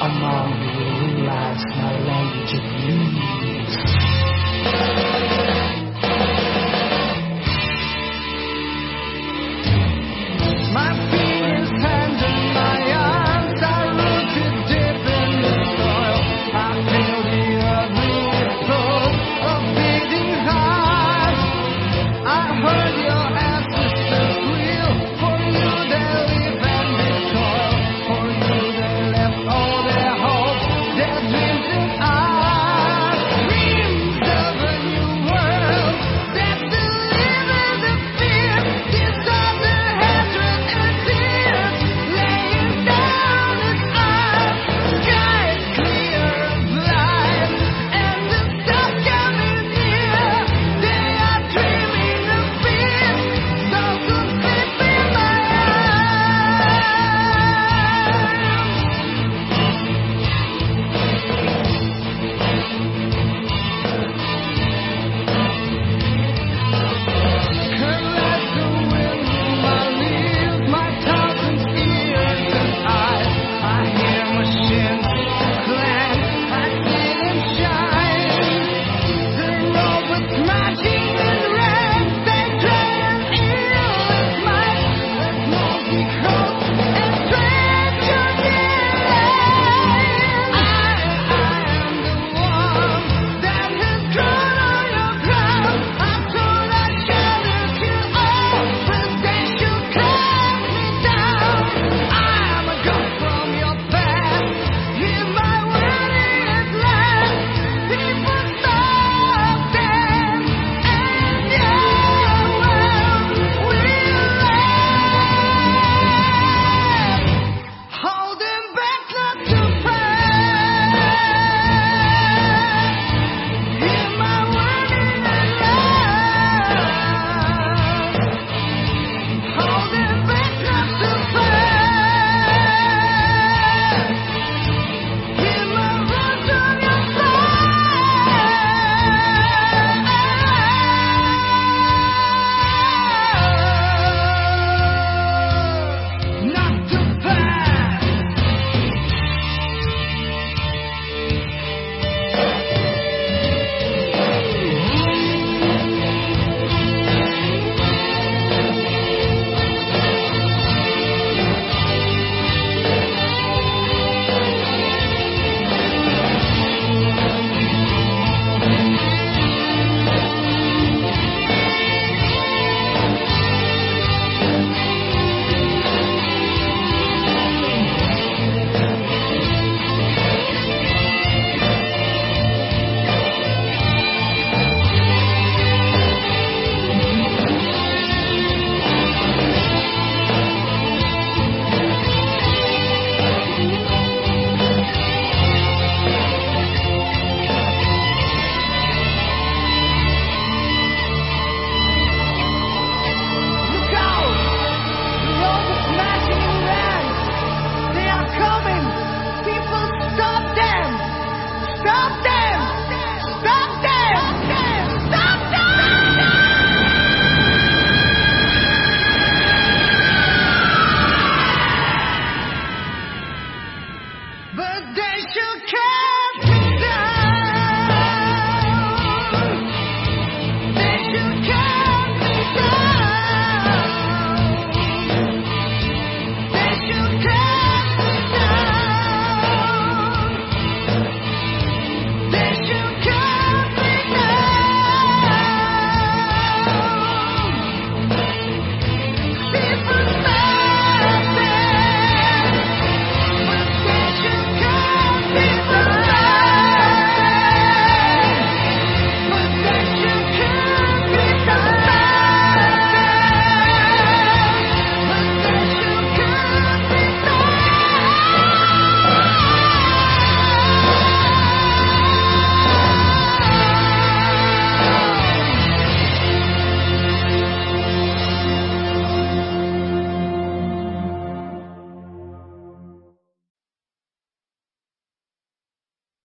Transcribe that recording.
among the lights, my language of news. But they should care.